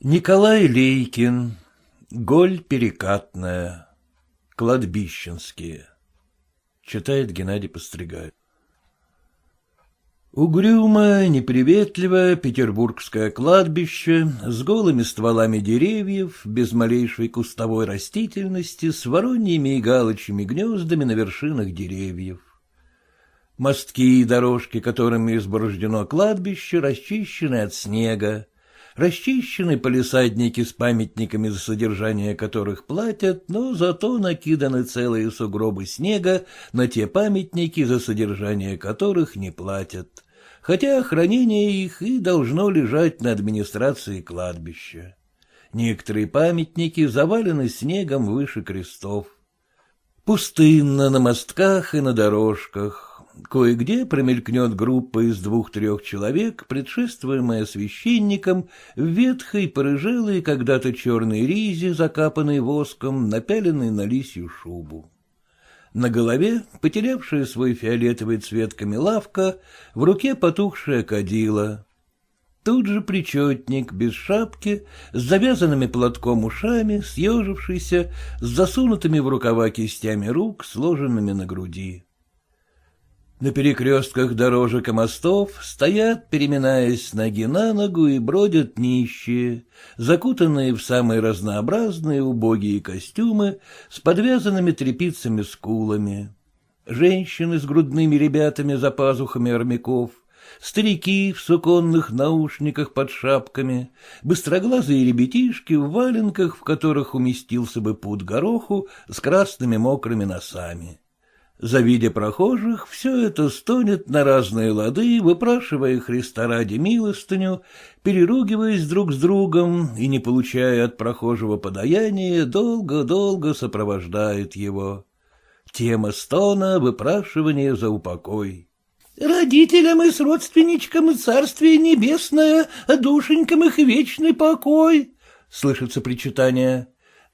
Николай Лейкин. Голь перекатная. Кладбищенские. Читает Геннадий Постригай. Угрюмое, неприветливое петербургское кладбище с голыми стволами деревьев, без малейшей кустовой растительности, с вороньими и галочьими гнездами на вершинах деревьев. Мостки и дорожки, которыми изборождено кладбище, расчищены от снега, расчищены полисадники с памятниками, за содержание которых платят, но зато накиданы целые сугробы снега на те памятники, за содержание которых не платят, хотя хранение их и должно лежать на администрации кладбища. Некоторые памятники завалены снегом выше крестов. Пустынно на мостках и на дорожках, Кое-где промелькнет группа из двух-трех человек, предшествуемая священником, в ветхой, порыжелой когда-то черной ризе, закапанной воском, напяленной на лисью шубу. На голове потерявшая свой фиолетовый цвет камелавка, в руке потухшая кадила. Тут же причетник, без шапки, с завязанными платком ушами, съежившийся, с засунутыми в рукава кистями рук, сложенными на груди. На перекрестках дорожек и мостов стоят, переминаясь с ноги на ногу, и бродят нищие, закутанные в самые разнообразные убогие костюмы с подвязанными тряпицами скулами. Женщины с грудными ребятами за пазухами армяков, старики в суконных наушниках под шапками, быстроглазые ребятишки в валенках, в которых уместился бы пуд гороху с красными мокрыми носами. Завидя прохожих, все это стонет на разные лады, выпрашивая Христа ради милостыню, переругиваясь друг с другом и, не получая от прохожего подаяния, долго-долго сопровождает его. Тема стона — выпрашивание за упокой. «Родителям и с родственничкам царствие небесное, душенькам их вечный покой», — слышится причитание.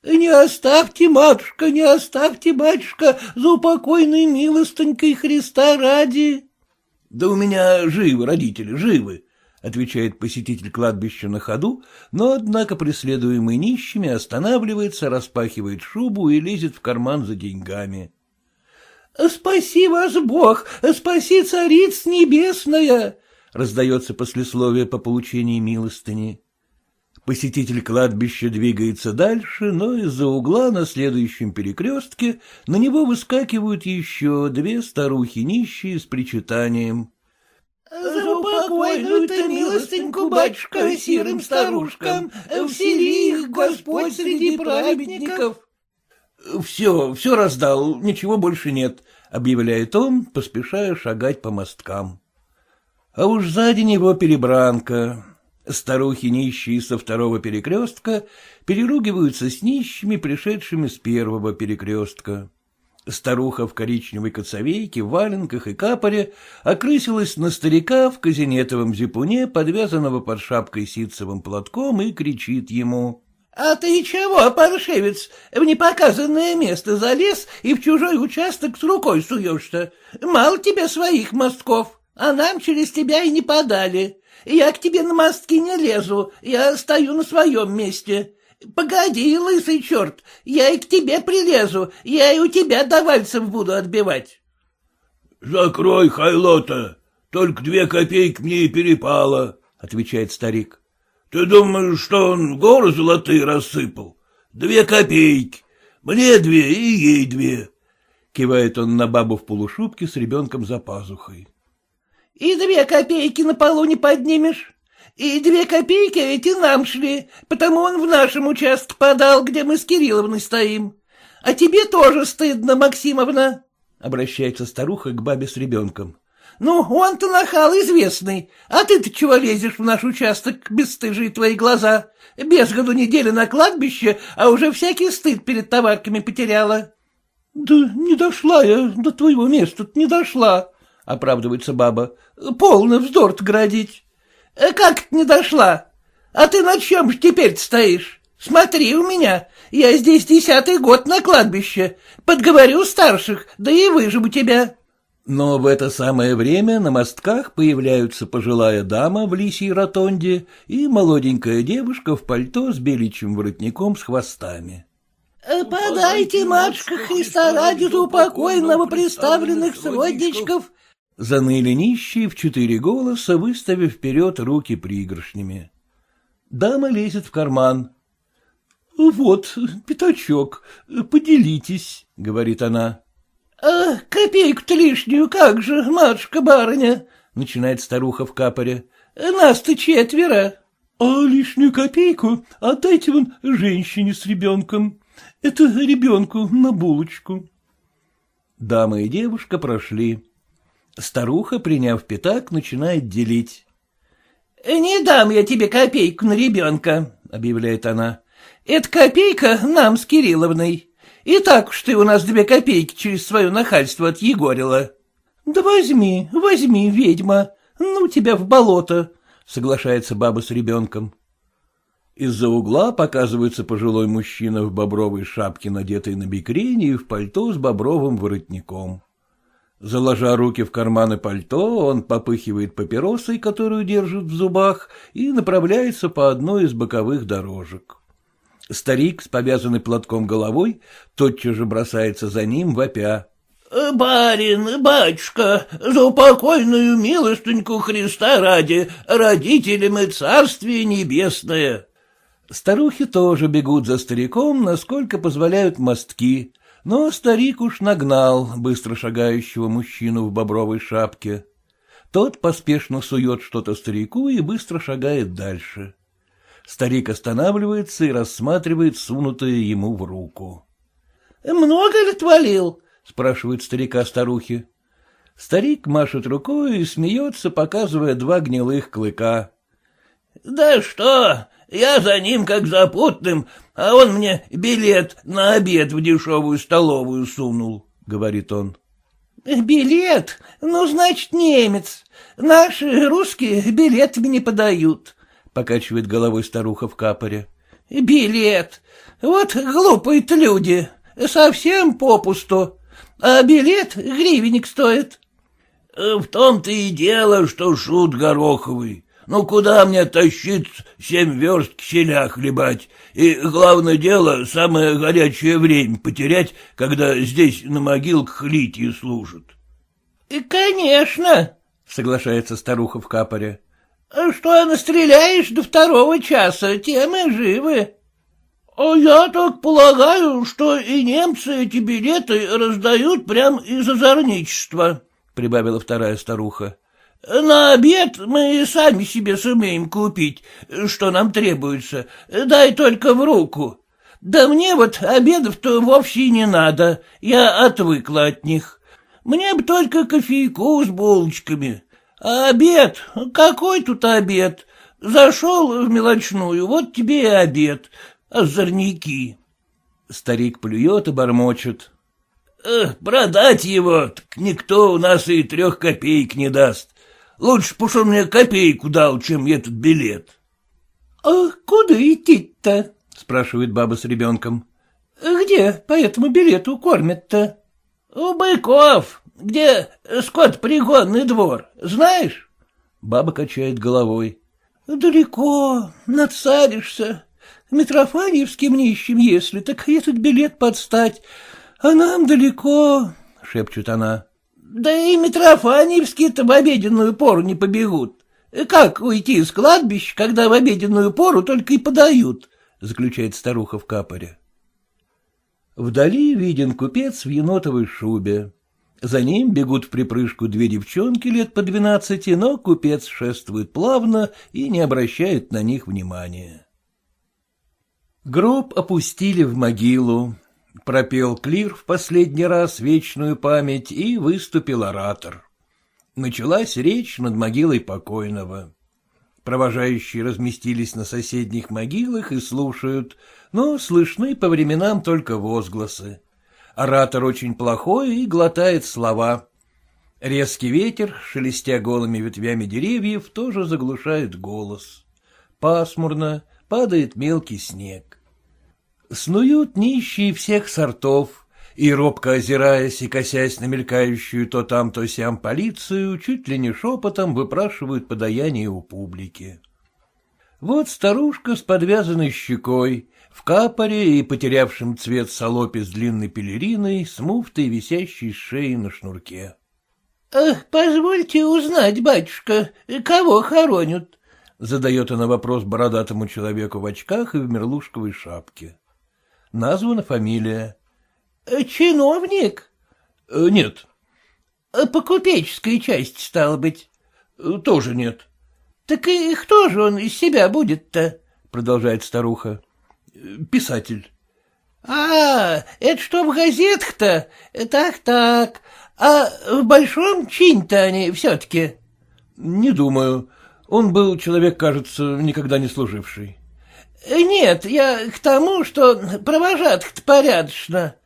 Не оставьте, матушка, не оставьте, батюшка, за упокойной милостынькой Христа ради. — Да у меня живы родители, живы, — отвечает посетитель кладбища на ходу, но, однако, преследуемый нищими, останавливается, распахивает шубу и лезет в карман за деньгами. — Спаси вас Бог, спаси цариц небесная! — раздается послесловие по получении милостыни. Посетитель кладбища двигается дальше, но из-за угла на следующем перекрестке на него выскакивают еще две старухи нищие с причитанием. — За упокойную-то милостеньку, батюшка, сирым старушкам, всели их Господь среди праведников. — Все, все раздал, ничего больше нет, — объявляет он, поспешая шагать по мосткам. А уж сзади него перебранка. Старухи нищие со второго перекрестка переругиваются с нищими, пришедшими с первого перекрестка. Старуха в коричневой коцовейке, валенках и капоре окрысилась на старика в казинетовом зипуне, подвязанного под шапкой ситцевым платком, и кричит ему. — А ты чего, паршивец, в непоказанное место залез и в чужой участок с рукой суешься? Мало тебе своих мостков, а нам через тебя и не подали. Я к тебе на мостки не лезу, я стою на своем месте. Погоди, лысый черт, я и к тебе прилезу, я и у тебя до вальцев буду отбивать. — Закрой, Хайлота, только две копейки мне и перепало, — отвечает старик. — Ты думаешь, что он горы золотые рассыпал? Две копейки, мне две и ей две. Кивает он на бабу в полушубке с ребенком за пазухой. И две копейки на полу не поднимешь. И две копейки эти нам шли, потому он в нашем участке подал, где мы с Кирилловной стоим. А тебе тоже стыдно, Максимовна, — обращается старуха к бабе с ребенком. — Ну, он-то нахал известный, а ты-то чего лезешь в наш участок, бесстыжие твои глаза? Без году недели на кладбище, а уже всякий стыд перед товарками потеряла. — Да не дошла я до твоего места, не дошла, — оправдывается баба. — Полный вздор градить. Э, — Как не дошла? А ты на чем ж теперь стоишь? Смотри у меня, я здесь десятый год на кладбище. Подговорю старших, да и выживу тебя. Но в это самое время на мостках появляются пожилая дама в лисьей ротонде и молоденькая девушка в пальто с беличьим воротником с хвостами. Э, — Подайте, матушка Христа, ради за упокой новоприставленных сводничков! — заныли нищие в четыре голоса, выставив вперед руки пригоршнями. Дама лезет в карман. — Вот, пятачок, поделитесь, — говорит она. А, — Копейку-то лишнюю, как же, матушка-барыня, — начинает старуха в капоре. — Нас-то четверо. — А лишнюю копейку отдайте вон женщине с ребенком. Это ребенку на булочку. Дама и девушка прошли. Старуха, приняв пятак, начинает делить. — Не дам я тебе копейку на ребенка, — объявляет она. — Это копейка нам с Кирилловной. И так уж ты у нас две копейки через свое нахальство отъегорила. — Да возьми, возьми, ведьма, ну тебя в болото, — соглашается баба с ребенком. Из-за угла показывается пожилой мужчина в бобровой шапке, надетой на бикрень, и в пальто с бобровым воротником. Заложа руки в карманы пальто, он попыхивает папиросой, которую держит в зубах, и направляется по одной из боковых дорожек. Старик с повязанной платком головой тотчас же бросается за ним, вопя. «Э, — Барин, батюшка, за упокойную милостыньку Христа ради, родителям и царствие небесное. Старухи тоже бегут за стариком, насколько позволяют мостки, но старик уж нагнал быстро шагающего мужчину в бобровой шапке. Тот поспешно сует что-то старику и быстро шагает дальше. Старик останавливается и рассматривает сунутое ему в руку. — Много ли твалил? — спрашивает старика старухи. Старик машет рукой и смеется, показывая два гнилых клыка. — Да что, я за ним как запутным, а он мне билет на обед в дешевую столовую сунул, — говорит он. — Билет? Ну, значит, немец. Наши русские билетами не подают, — покачивает головой старуха в капоре. — Билет. Вот глупые-то люди. Совсем попусту. А билет гривенник стоит. — В том-то и дело, что шут гороховый. Ну, куда мне тащить семь верст киселя хлебать? И, главное дело, самое горячее время потерять, когда здесь на могилках литии служат. — Конечно, — соглашается старуха в капоре. А — Что настреляешь до второго часа, тем и живы. — А я так полагаю, что и немцы эти билеты раздают прямо из озорничества, — прибавила вторая старуха. — На обед мы сами себе сумеем купить, что нам требуется, дай только в руку. Да мне вот обедов-то вовсе не надо, я отвыкла от них. Мне бы только кофейку с булочками. А обед? Какой тут обед? Зашел в мелочную, вот тебе и обед. Озорники. Старик плюет и бормочет. Продать его так никто у нас и трех копеек не даст. Лучше б он мне копейку дал, чем этот билет. — А куда идти-то? — спрашивает баба с ребенком. — Где по этому билету кормят-то? — У быков, где скот-пригонный двор, знаешь? Баба качает головой. — Далеко, нацаришься. Митрофаньевским нищим, если, так этот билет подстать, а нам далеко, — шепчет она. — Да и Митрофаньевские-то в обеденную пору не побегут. Как уйти из кладбища, когда в обеденную пору только и подают? — заключает старуха в капоре. Вдали виден купец в енотовой шубе. За ним бегут в припрыжку две девчонки лет по двенадцати, но купец шествует плавно и не обращает на них внимания. Гроб опустили в могилу. Пропел клир в последний раз вечную память и выступил оратор. Началась речь над могилой покойного. Провожающие разместились на соседних могилах и слушают, но слышны по временам только возгласы. Оратор очень плохой и глотает слова. Резкий ветер, шелестя голыми ветвями деревьев, тоже заглушает голос. Пасмурно, падает мелкий снег. Снуют нищие всех сортов, и, робко озираясь и косясь на мелькающую то там, то сям полицию, чуть ли не шепотом выпрашивают подаяние у публики. Вот старушка с подвязанной щекой, в капоре и потерявшем цвет салопе с длинной пелериной, с муфтой, висящей с шеи на шнурке. «Э, — Позвольте узнать, батюшка, кого хоронят? — задает она вопрос бородатому человеку в очках и в мерлушковой шапке. Названа фамилия. — Чиновник? Э, — Нет. — По купеческой части, стало быть? Э, — Тоже нет. — Так и кто же он из себя будет-то? — продолжает старуха. — Писатель. — А, это что в газетах-то? Так-так. А в большом чинь-то они все-таки? — Не думаю. Он был человек, кажется, никогда не служивший. — Нет, я к тому, что провожатых-то порядочно.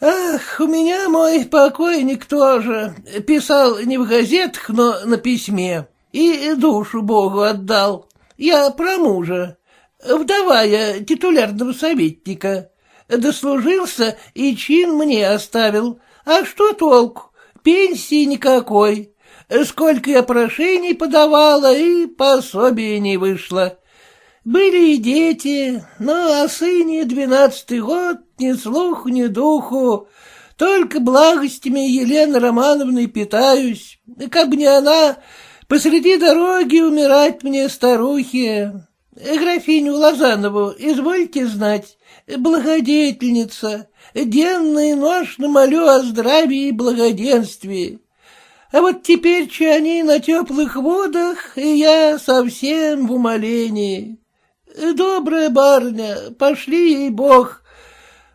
Ах, у меня мой покойник тоже писал не в газетах, но на письме, и душу Богу отдал. Я про мужа, вдова я титулярного советника. Дослужился и чин мне оставил. А что толку? Пенсии никакой. Сколько я прошений подавала, и пособие не вышло. Были и дети, но о сыне двенадцатый год ни слуху, ни духу. Только благостями Елены Романовны питаюсь. Как бы не она, посреди дороги умирать мне старухе. Графиню Лозанову, извольте знать, благодетельница, денно и ношно молю о здравии и благоденствии. А вот теперь че они на теплых водах, и я совсем в умолении. Добрая барыня, пошли ей бог.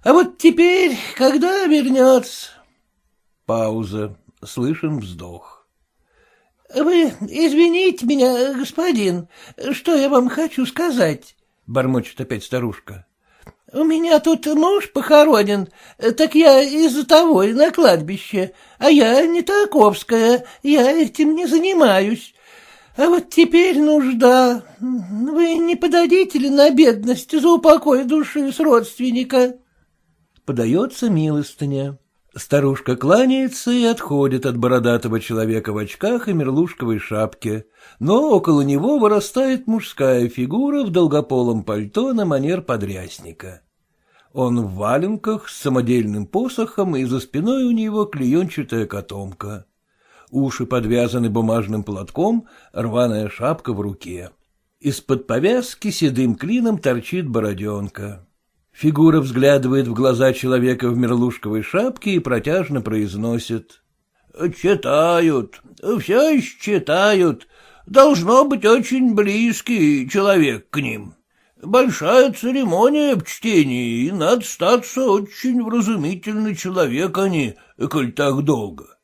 А вот теперь, когда вернется? Пауза. Слышен вздох. — Вы извините меня, господин, что я вам хочу сказать? — бормочет опять старушка. — У меня тут муж похоронен, так я из-за того и на кладбище, а я не таковская, я этим не занимаюсь. А вот теперь нужда. Вы не подадите ли на бедность за упокой души с родственника? Подается милостыня. Старушка кланяется и отходит от бородатого человека в очках и мерлушковой шапке, но около него вырастает мужская фигура в долгополом пальто на манер подрясника. Он в валенках с самодельным посохом, и за спиной у него клеенчатая котомка уши подвязаны бумажным платком, рваная шапка в руке. Из-под повязки седым клином торчит бороденка. Фигура взглядывает в глаза человека в мерлушковой шапке и протяжно произносит. — Читают, все еще читают. Должно быть очень близкий человек к ним. Большая церемония в чтении, и надо статься очень вразумительный человек, не, коль так долго. —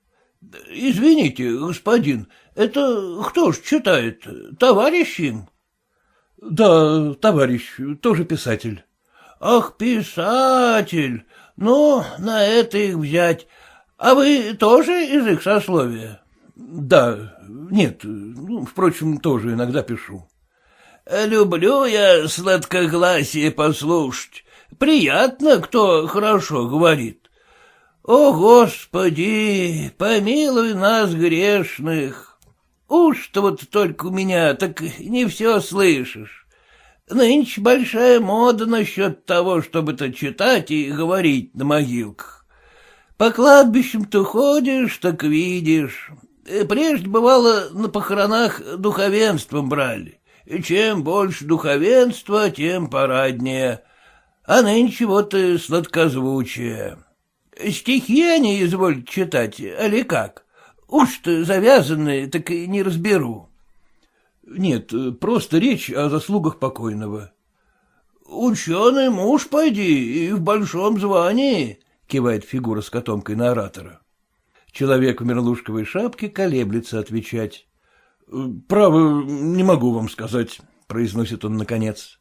Извините, господин, это кто ж читает? Товарищ им? — Да, товарищ, тоже писатель. — Ах, писатель! Ну, на это их взять. А вы тоже из их сословия? — Да, нет, ну, впрочем, тоже иногда пишу. — Люблю я сладкогласие послушать. Приятно, кто хорошо говорит. О, Господи, помилуй нас, грешных! Уж-то вот только у меня, так не все слышишь. Нынче большая мода насчет того, чтобы-то читать и говорить на могилках. По кладбищам-то ходишь, так видишь. Прежде, бывало, на похоронах духовенством брали. И чем больше духовенства, тем параднее. А нынче вот и сладкозвучие. Стихи они изволят читать, али как? Уж-то завязанные, так и не разберу. Нет, просто речь о заслугах покойного. Ученый муж, пойди, и в большом звании, кивает фигура с котомкой на оратора. Человек в мерлушковой шапке колеблется отвечать. Право, не могу вам сказать, произносит он наконец.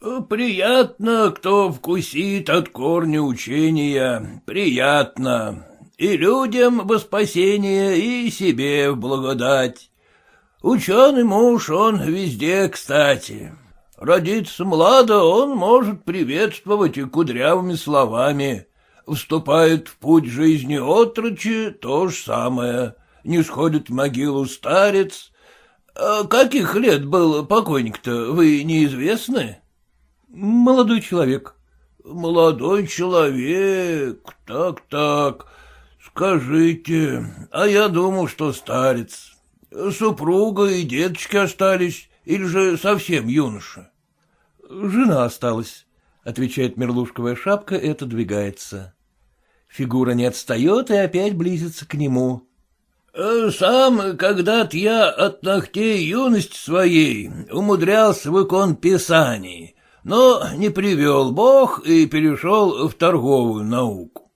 Приятно, кто вкусит от корня учения, приятно. И людям во спасение, и себе в благодать. Ученый муж, он везде кстати. Родиться младо, он может приветствовать и кудрявыми словами. Вступает в путь жизни отрочи, то же самое. Не сходит в могилу старец. А каких лет был покойник-то, вы неизвестны? Молодой человек. Молодой человек, так-так. Скажите, а я думал, что старец. Супруга и деточки остались, или же совсем юноша? Жена осталась, отвечает мерлушковая шапка и отодвигается. Фигура не отстает и опять близится к нему. Сам когда-то я от ногтей юности своей умудрялся в икон писаний, но не привел Бог и перешел в торговую науку.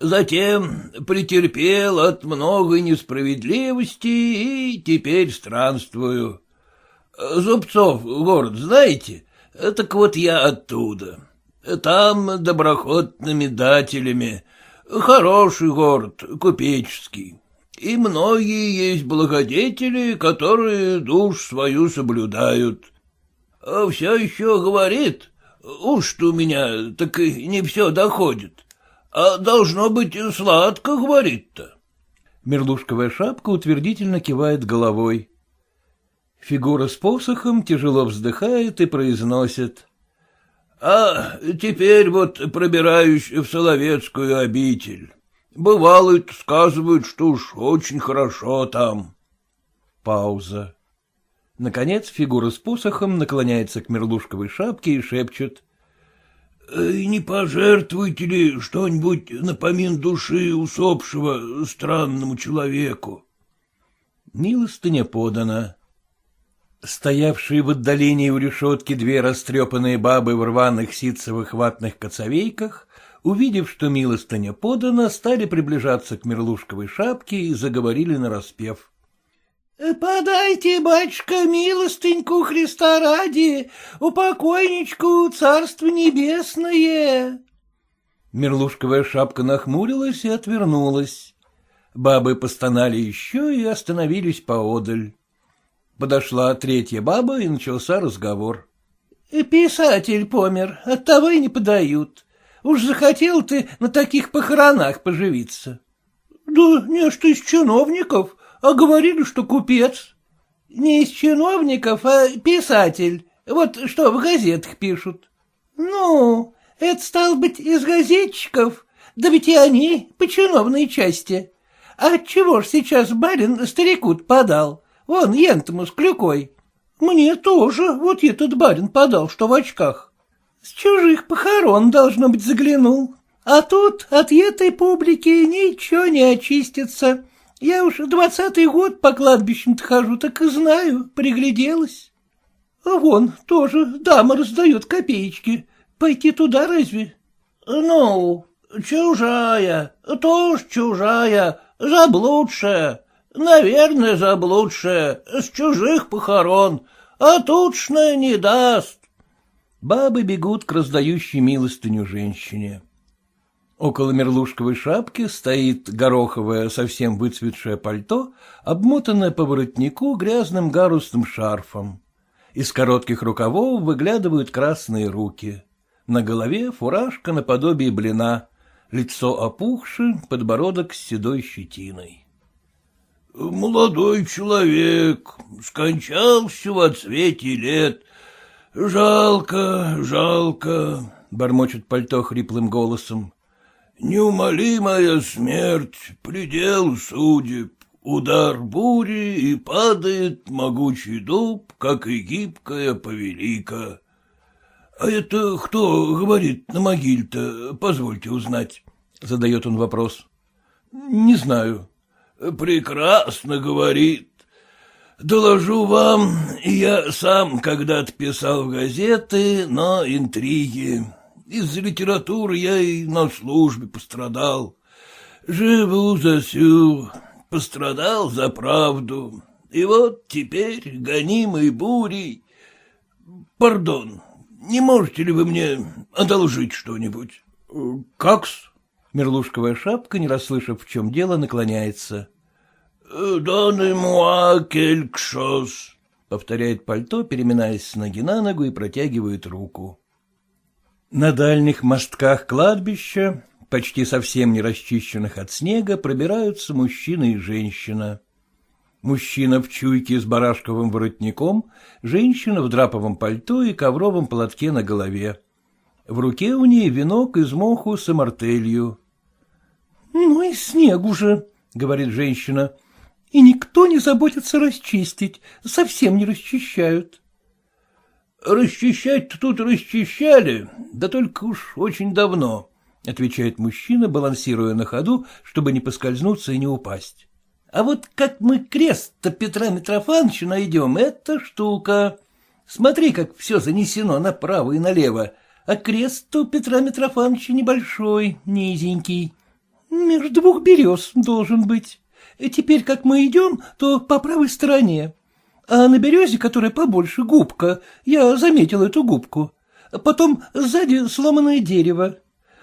Затем претерпел от многой несправедливости и теперь странствую. Зубцов город знаете? Так вот я оттуда. Там доброхотными дателями. Хороший город, купеческий. И многие есть благодетели, которые душ свою соблюдают. А все еще говорит, уж-то у меня так и не все доходит. А должно быть сладко, говорит-то. Мерлушковая шапка утвердительно кивает головой. Фигура с посохом тяжело вздыхает и произносит. — А теперь вот пробираюсь в Соловецкую обитель. Бывало, сказывают, что уж очень хорошо там. Пауза. Наконец фигура с посохом наклоняется к мерлушковой шапке и шепчет. «Э, — Не пожертвуете ли что-нибудь на помин души усопшего странному человеку? Милостыня подана. Стоявшие в отдалении у решетки две растрепанные бабы в рваных ситцевых ватных коцовейках, увидев, что милостыня подана, стали приближаться к мерлушковой шапке и заговорили нараспев. Э, — Подайте, батюшка, милостыньку Христа ради, упокойничку царство небесное. Мерлушковая шапка нахмурилась и отвернулась. Бабы постонали еще и остановились поодаль. Подошла третья баба, и начался разговор. Э, — Писатель помер, оттого и не подают. Уж захотел ты на таких похоронах поживиться. — Да не что из чиновников, а говорили, что купец. Не из чиновников, а писатель. Вот что в газетах пишут. Ну, это стал быть из газетчиков, да ведь и они по чиновной части. А чего ж сейчас барин старику подал? Вон, ентому с клюкой. Мне тоже вот этот барин подал, что в очках. С чужих похорон, должно быть, заглянул. А тут от этой публики ничего не очистится. Я уж двадцатый год по кладбищам-то хожу, так и знаю, пригляделась. А вон, тоже дама раздает копеечки. Пойти туда разве? Ну, чужая, тоже чужая, заблудшая. Наверное, заблудшая, с чужих похорон, а тучная не даст. Бабы бегут к раздающей милостыню женщине. Около мерлушковой шапки стоит гороховое, совсем выцветшее пальто, обмотанное по воротнику грязным гарусным шарфом. Из коротких рукавов выглядывают красные руки. На голове фуражка наподобие блина, лицо опухши, подбородок с седой щетиной. — Молодой человек, скончался в отсвете лет. Жалко, жалко, — бормочет пальто хриплым голосом. Неумолимая смерть, предел судеб, удар бури, и падает могучий дуб, как и гибкая повелика. А это кто говорит на могиле-то, позвольте узнать? — задает он вопрос. — Не знаю. — Прекрасно говорит. Доложу вам, я сам когда-то писал в газеты, но интриги. Из-за литературы я и на службе пострадал. Живу за сю, пострадал за правду. И вот теперь, гонимый бурей... Пардон, не можете ли вы мне одолжить что-нибудь? — Как-с? Мерлушковая шапка, не расслышав, в чем дело, наклоняется. — quelque chose, — повторяет пальто, переминаясь с ноги на ногу и протягивает руку. На дальних мостках кладбища Почти совсем не расчищенных от снега пробираются мужчина и женщина. Мужчина в чуйке с барашковым воротником, женщина в драповом пальто и ковровом платке на голове. В руке у ней венок из моху с амартелью. — Ну и снег уже, — говорит женщина, — и никто не заботится расчистить, совсем не расчищают. — Расчищать-то тут расчищали, да только уж очень давно, — отвечает мужчина, балансируя на ходу, чтобы не поскользнуться и не упасть. — А вот как мы крест-то Петра Митрофановича найдем, это штука. Смотри, как все занесено направо и налево, а крест у Петра Митрофановича небольшой, низенький. Между двух берез должен быть. Теперь, как мы идем, то по правой стороне. А на березе, которая побольше, губка, я заметил эту губку. Потом сзади сломанное дерево.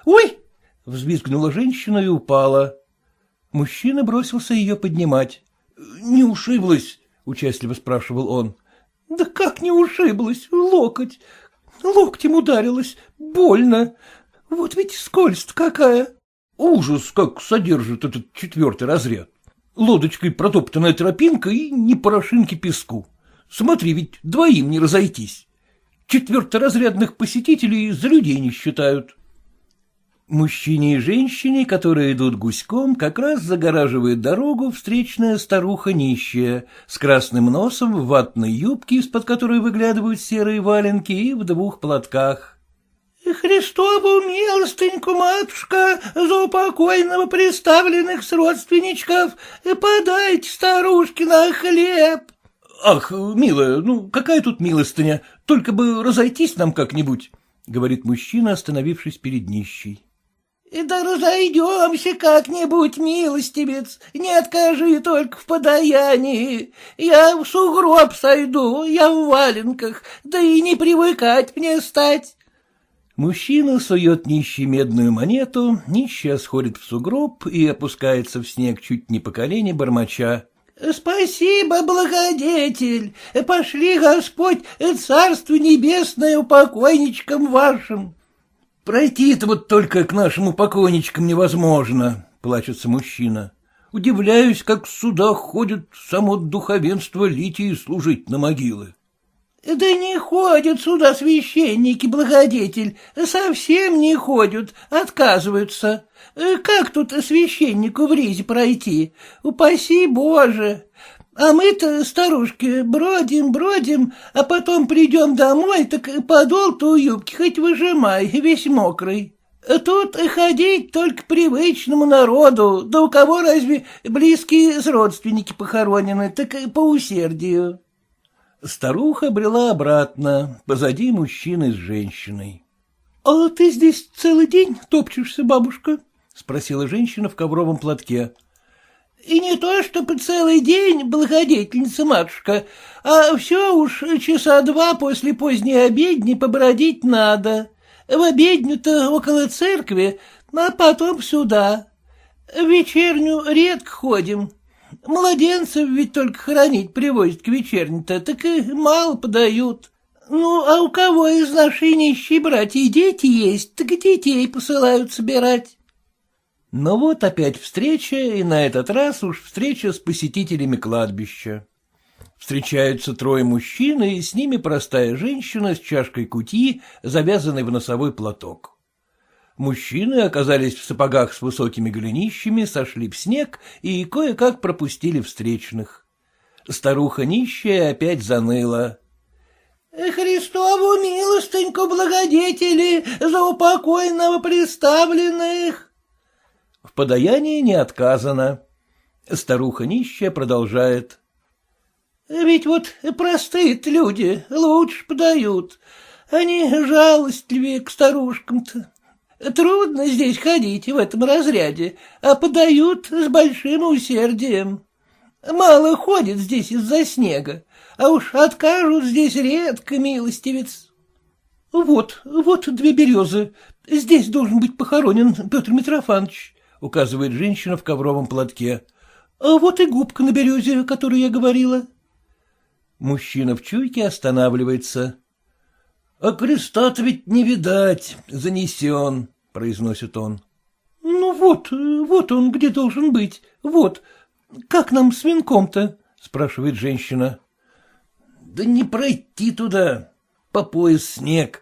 «Ой!» — взвизгнула женщина и упала. Мужчина бросился ее поднимать. «Не ушиблась?» — участливо спрашивал он. «Да как не ушиблась? Локоть! Локтем ударилась. Больно. Вот ведь скользь какая!» «Ужас, как содержит этот четвертый разряд! Лодочкой протоптанная тропинка и не порошинки песку. Смотри, ведь двоим не разойтись. Четверторазрядных посетителей за людей не считают». Мужчине и женщине, которые идут гуськом, как раз загораживает дорогу встречная старуха нищая, с красным носом, в ватной юбке, из-под которой выглядывают серые валенки, и в двух платках. — Христову милостыньку, матушка, за упокойного приставленных с родственничков, подайте старушке на хлеб. — Ах, милая, ну какая тут милостыня, только бы разойтись нам как-нибудь, — говорит мужчина, остановившись перед нищей. Да разойдемся как-нибудь, милостивец, не откажи только в подаянии. Я в сугроб сойду, я в валенках, да и не привыкать мне стать. Мужчина сует нищий медную монету, нищая сходит в сугроб и опускается в снег чуть не по колени бормоча. — Спасибо, благодетель, пошли, Господь, царство небесное упокойничкам вашим. — Пройти-то вот только к нашим покойничкам невозможно, — плачется мужчина. Удивляюсь, как сюда ходят само духовенство Литии служить на могилы. — Да не ходят сюда священники, благодетель, совсем не ходят, отказываются. Как тут священнику в ризе пройти? Упаси Боже! А мы-то, старушки, бродим, бродим, а потом придем домой, так подол-то у юбки хоть выжимай, весь мокрый. Тут ходить только привычному народу, да у кого разве близкие родственники похоронены, так по усердию. Старуха брела обратно, позади мужчины с женщиной. — А ты здесь целый день топчешься, бабушка? — спросила женщина в ковровом платке. И не то, чтобы целый день, благодетельница матушка, а все уж часа два после поздней обедни побродить надо. В обедню-то около церкви, а потом сюда. В вечерню редко ходим. Младенцев ведь только хранить привозят к вечерне-то, так и мало подают. Ну, а у кого из нашей нищей братьев дети есть, так детей посылают собирать. Но вот опять встреча, и на этот раз уж встреча с посетителями кладбища. Встречаются трое мужчин, и с ними простая женщина с чашкой кутьи, завязанной в носовой платок. Мужчины оказались в сапогах с высокими голенищами, сошли в снег и кое-как пропустили встречных. Старуха нищая опять заныла. — Христову милостыньку благодетели за упокойного приставленных! В подаянии не отказано. Старуха нищая продолжает. — Ведь вот простые люди лучше подают. Они жалостливее к старушкам-то. Трудно здесь ходить в этом разряде, а подают с большим усердием. Мало ходит здесь из-за снега, а уж откажут здесь редко, милостивец. Вот, вот две березы. Здесь должен быть похоронен Петр Митрофанович указывает женщина в ковровом платке. — А вот и губка на березе, о которой я говорила. Мужчина в чуйке останавливается. — А креста-то ведь не видать, занесен, — произносит он. — Вот, вот он где должен быть, вот. Как нам с венком-то? — спрашивает женщина. — Да не пройти туда, по пояс снег.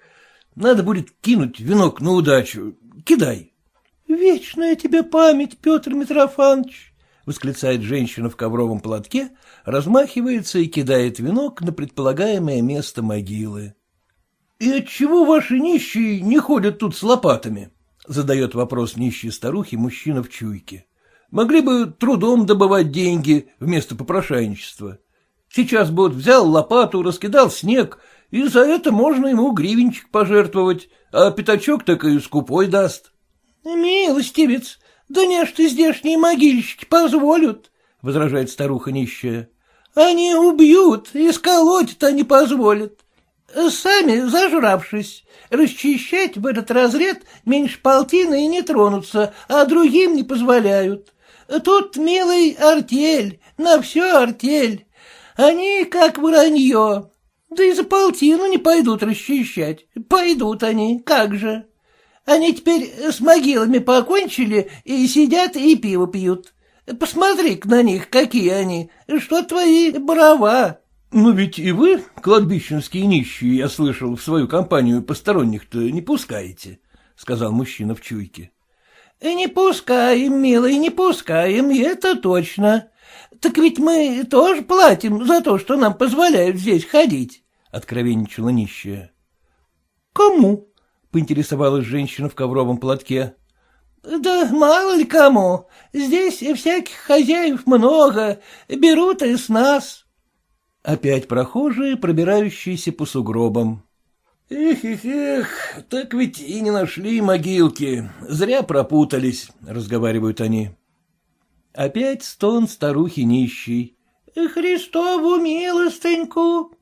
Надо будет кинуть венок на удачу. Кидай. — Вечная тебе память, Петр Митрофанович, — восклицает женщина в ковровом платке, размахивается и кидает венок на предполагаемое место могилы. — И отчего ваши нищие не ходят тут с лопатами? — задает вопрос нищей старухи мужчина в чуйке. — Могли бы трудом добывать деньги вместо попрошайничества. Сейчас бы вот взял лопату, раскидал снег, и за это можно ему гривенчик пожертвовать, а пятачок так и скупой даст. — Милостивец, да не ж ты здешние могильщики позволят, — возражает старуха нищая. — Они убьют, и сколотят они позволят. Сами, зажравшись, расчищать в этот разряд меньше полтины и не тронутся, а другим не позволяют. Тут, милый, артель, на все артель. Они как вранье. Да и за полтину не пойдут расчищать. Пойдут они, как же. Они теперь с могилами покончили и сидят и пиво пьют. посмотри на них, какие они, что твои брава. Ну ведь и вы, кладбищенские нищие, я слышал, в свою компанию посторонних-то не пускаете, — сказал мужчина в чуйке. — Не пускаем, милый, не пускаем, это точно. Так ведь мы тоже платим за то, что нам позволяют здесь ходить, — откровенничала нищая. — Кому? — поинтересовалась женщина в ковровом платке. — Да мало ли кому. Здесь всяких хозяев много, берут и с нас. Опять прохожие, пробирающиеся по сугробам. Эх, эх, эх, так ведь и не нашли могилки, зря пропутались, разговаривают они. Опять стон старухи нищей. Христову милостыньку.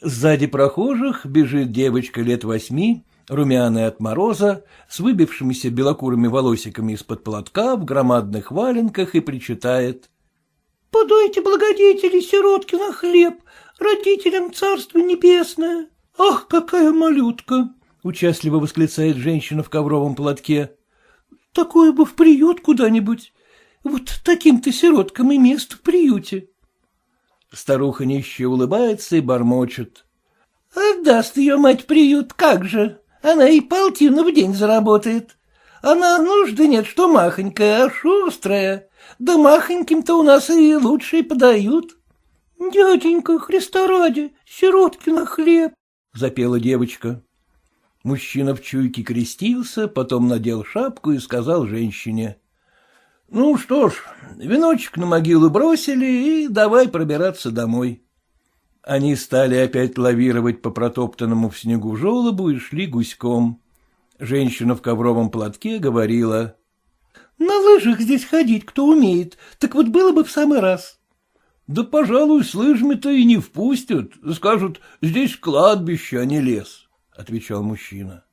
Сзади прохожих бежит девочка лет восьми, румяная от мороза, с выбившимися белокурыми волосиками из-под платка, в громадных валенках и причитает. — Подайте, благодетели, сиротки на хлеб, родителям царство небесное. Ах, какая малютка! — участливо восклицает женщина в ковровом платке. — Такое бы в приют куда-нибудь. Вот таким-то сироткам и мест в приюте. Старуха нищая улыбается и бормочет. — Отдаст ее мать приют, как же? Она и полтину в день заработает. Она нужды нет, что махонькая, а шустрая. Да махоньким-то у нас и лучше подают. — Дяденька, Христа ради, сиротки на хлеб, — запела девочка. Мужчина в чуйке крестился, потом надел шапку и сказал женщине. — Ну что ж, веночек на могилу бросили и давай пробираться домой. Они стали опять лавировать по протоптанному в снегу желобу и шли гуськом. Женщина в ковровом платке говорила. — На лыжах здесь ходить кто умеет, так вот было бы в самый раз. — Да, пожалуй, с лыжами-то и не впустят. Скажут, здесь кладбище, а не лес, — отвечал мужчина.